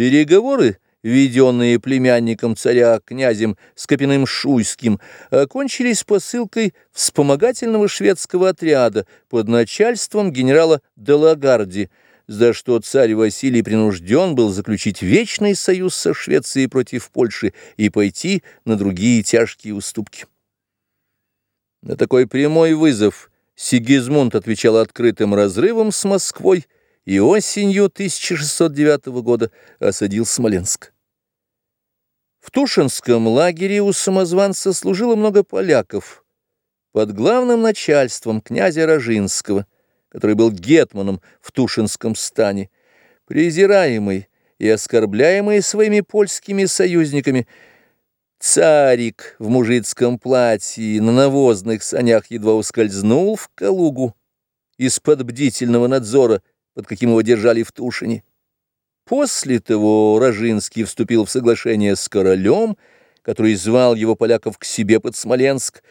Переговоры, введенные племянником царя князем Скопиным Шуйским, окончились посылкой вспомогательного шведского отряда под начальством генерала Делагарди, за что царь Василий принужден был заключить вечный союз со Швецией против Польши и пойти на другие тяжкие уступки. На такой прямой вызов Сигизмунд отвечал открытым разрывом с Москвой и осенью 1609 года осадил Смоленск. В Тушинском лагере у самозванца служило много поляков под главным начальством князя Рожинского, который был гетманом в Тушинском стане, презираемый и оскорбляемый своими польскими союзниками, царик в мужицком платье на навозных санях едва ускользнул в Калугу из-под бдительного надзора, под каким его держали в Тушине. После того Рожинский вступил в соглашение с королем, который звал его поляков к себе под Смоленск,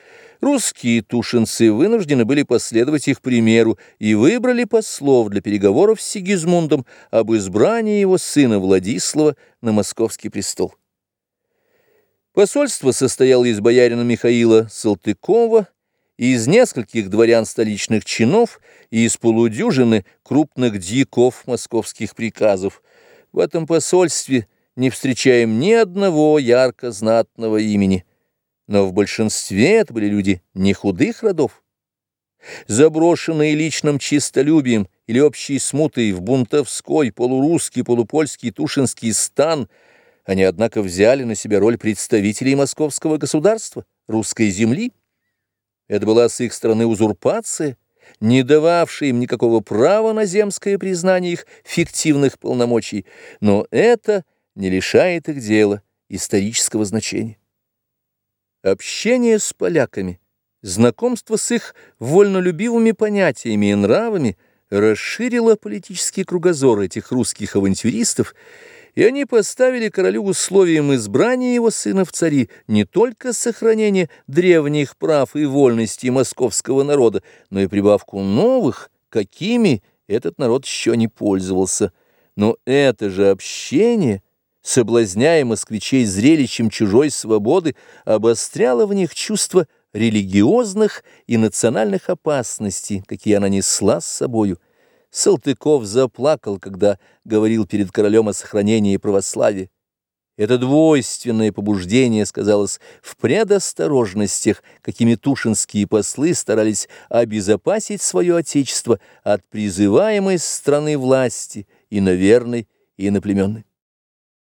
Русские тушинцы вынуждены были последовать их примеру и выбрали послов для переговоров с Сигизмундом об избрании его сына Владислава на московский престол. Посольство состояло из боярина Михаила Салтыкова, из нескольких дворян столичных чинов и из полудюжины крупных дьяков московских приказов. В этом посольстве не встречаем ни одного ярко знатного имени но в большинстве это были люди не худых родов. Заброшенные личным чистолюбием или общей смутой в бунтовской, полурусский, полупольский, тушинский стан, они, однако, взяли на себя роль представителей московского государства, русской земли. Это была с их стороны узурпация, не дававшая им никакого права на земское признание их фиктивных полномочий, но это не лишает их дела исторического значения. Общение с поляками, знакомство с их вольнолюбивыми понятиями и нравами расширило политический кругозор этих русских авантюристов, и они поставили королю условием избрания его сына в цари не только сохранение древних прав и вольностей московского народа, но и прибавку новых, какими этот народ еще не пользовался. Но это же общение – соблазняя москвичей зрелищем чужой свободы, обостряла в них чувство религиозных и национальных опасностей, какие она несла с собою. Салтыков заплакал, когда говорил перед королем о сохранении православия. Это двойственное побуждение сказалось в предосторожностях, какими тушинские послы старались обезопасить свое отечество от призываемой страны власти, иноверной и иноплеменной.